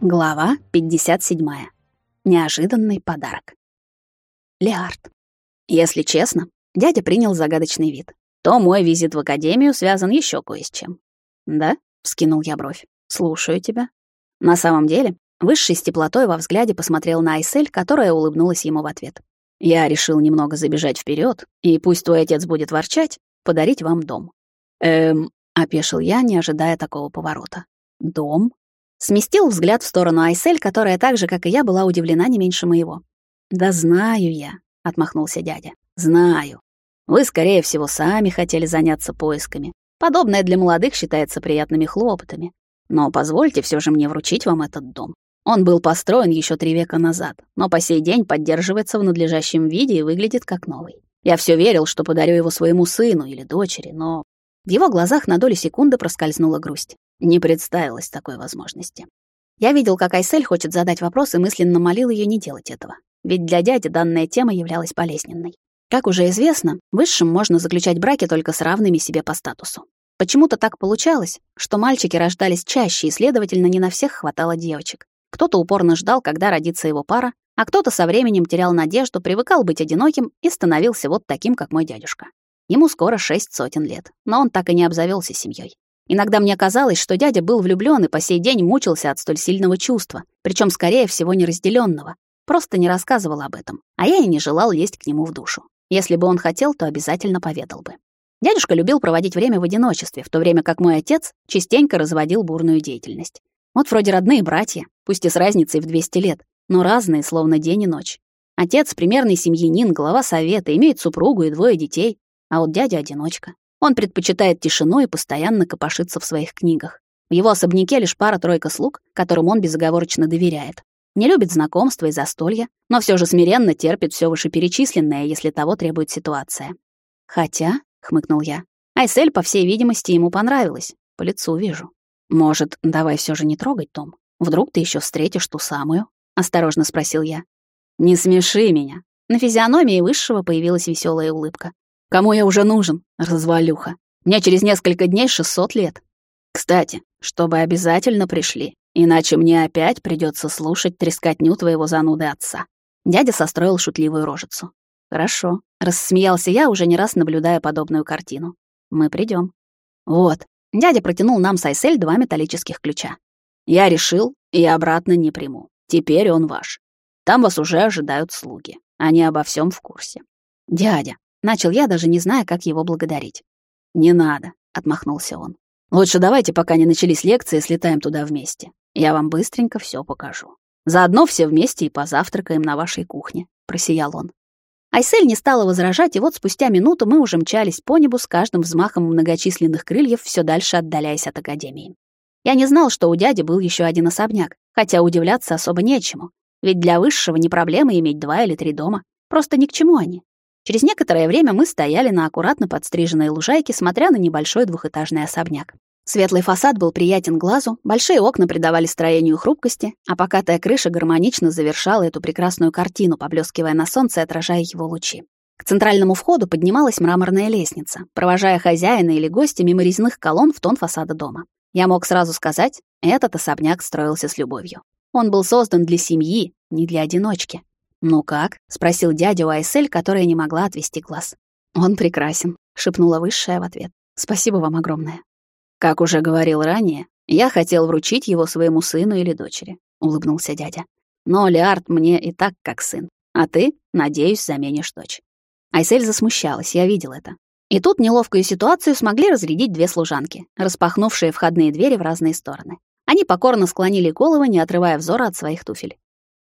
Глава 57. Неожиданный подарок. Леард. Если честно, дядя принял загадочный вид. То мой визит в академию связан еще кое с чем. Да? вскинул я бровь. Слушаю тебя. На самом деле, высший с теплотой во взгляде посмотрел на Айсель, которая улыбнулась ему в ответ. Я решил немного забежать вперед, и пусть твой отец будет ворчать, подарить вам дом. Эм, опешил я, не ожидая такого поворота. Дом? Сместил взгляд в сторону Айсель, которая так же, как и я, была удивлена не меньше моего. «Да знаю я», — отмахнулся дядя. «Знаю. Вы, скорее всего, сами хотели заняться поисками. Подобное для молодых считается приятными хлопотами. Но позвольте все же мне вручить вам этот дом. Он был построен еще три века назад, но по сей день поддерживается в надлежащем виде и выглядит как новый. Я все верил, что подарю его своему сыну или дочери, но в его глазах на долю секунды проскользнула грусть. Не представилось такой возможности. Я видел, как Айсель хочет задать вопрос и мысленно молил ее не делать этого. Ведь для дяди данная тема являлась болезненной. Как уже известно, высшим можно заключать браки только с равными себе по статусу. Почему-то так получалось, что мальчики рождались чаще, и, следовательно, не на всех хватало девочек. Кто-то упорно ждал, когда родится его пара, а кто-то со временем терял надежду, привыкал быть одиноким и становился вот таким, как мой дядюшка. Ему скоро шесть сотен лет, но он так и не обзавелся семьей. Иногда мне казалось, что дядя был влюблён и по сей день мучился от столь сильного чувства, причём, скорее всего, неразделённого. Просто не рассказывал об этом, а я и не желал лезть к нему в душу. Если бы он хотел, то обязательно поведал бы. Дядюшка любил проводить время в одиночестве, в то время как мой отец частенько разводил бурную деятельность. Вот вроде родные братья, пусть и с разницей в 200 лет, но разные, словно день и ночь. Отец — примерный семьянин, глава совета, имеет супругу и двое детей, а вот дядя — одиночка. Он предпочитает тишину и постоянно копошится в своих книгах. В его особняке лишь пара-тройка слуг, которым он безоговорочно доверяет. Не любит знакомства и застолья, но все же смиренно терпит все вышеперечисленное, если того требует ситуация. «Хотя», — хмыкнул я, — «Айсель, по всей видимости, ему понравилась. По лицу вижу. Может, давай все же не трогать, Том? Вдруг ты еще встретишь ту самую?» — осторожно спросил я. «Не смеши меня». На физиономии высшего появилась веселая улыбка. Кому я уже нужен, развалюха? Мне через несколько дней 600 лет. Кстати, чтобы обязательно пришли, иначе мне опять придется слушать трескотню твоего зануды отца. Дядя состроил шутливую рожицу. Хорошо, рассмеялся я, уже не раз наблюдая подобную картину. Мы придем. Вот. Дядя протянул нам с Айсель два металлических ключа. Я решил, и обратно не приму. Теперь он ваш. Там вас уже ожидают слуги. Они обо всем в курсе. Дядя, Начал я, даже не зная, как его благодарить. «Не надо», — отмахнулся он. «Лучше давайте, пока не начались лекции, слетаем туда вместе. Я вам быстренько все покажу. Заодно все вместе и позавтракаем на вашей кухне», — просиял он. Айсель не стала возражать, и вот спустя минуту мы уже мчались по небу с каждым взмахом многочисленных крыльев, все дальше отдаляясь от академии. Я не знал, что у дяди был еще один особняк, хотя удивляться особо нечему. Ведь для высшего не проблема иметь два или три дома. Просто ни к чему они. Через некоторое время мы стояли на аккуратно подстриженной лужайке, смотря на небольшой двухэтажный особняк. Светлый фасад был приятен глазу, большие окна придавали строению хрупкости, а покатая крыша гармонично завершала эту прекрасную картину, поблескивая на солнце отражая его лучи. К центральному входу поднималась мраморная лестница, провожая хозяина или гостя мимо резных колонн в тон фасада дома. Я мог сразу сказать, этот особняк строился с любовью. Он был создан для семьи, не для одиночки. «Ну как?» — спросил дядя у Айсель, которая не могла отвести глаз. «Он прекрасен», — шепнула высшая в ответ. «Спасибо вам огромное». «Как уже говорил ранее, я хотел вручить его своему сыну или дочери», — улыбнулся дядя. «Но Леард мне и так как сын, а ты, надеюсь, заменишь дочь». Айсель засмущалась, я видел это. И тут неловкую ситуацию смогли разрядить две служанки, распахнувшие входные двери в разные стороны. Они покорно склонили головы, не отрывая взора от своих туфель.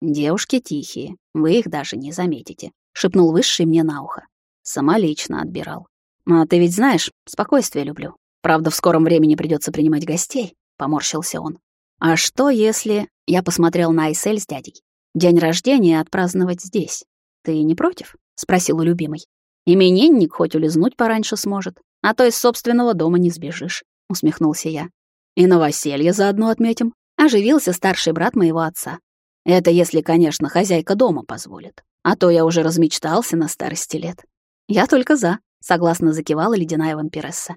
«Девушки тихие, вы их даже не заметите», — шепнул высший мне на ухо. Сама лично отбирал. «А ты ведь знаешь, спокойствие люблю. Правда, в скором времени придется принимать гостей», — поморщился он. «А что, если...» — я посмотрел на Айсель с дядей. «День рождения отпраздновать здесь. Ты не против?» — спросил у любимой. «Именинник хоть улизнуть пораньше сможет, а то из собственного дома не сбежишь», — усмехнулся я. «И новоселье заодно отметим», — оживился старший брат моего отца. Это если, конечно, хозяйка дома позволит. А то я уже размечтался на старости лет. Я только за, согласно закивала ледяная вампиресса.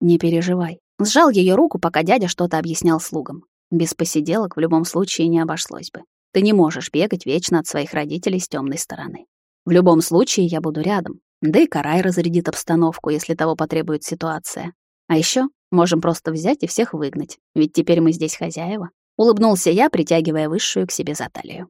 Не переживай. Сжал ее руку, пока дядя что-то объяснял слугам. Без посиделок в любом случае не обошлось бы. Ты не можешь бегать вечно от своих родителей с темной стороны. В любом случае я буду рядом. Да и Карай разрядит обстановку, если того потребует ситуация. А еще можем просто взять и всех выгнать, ведь теперь мы здесь хозяева. Улыбнулся я, притягивая высшую к себе за талию.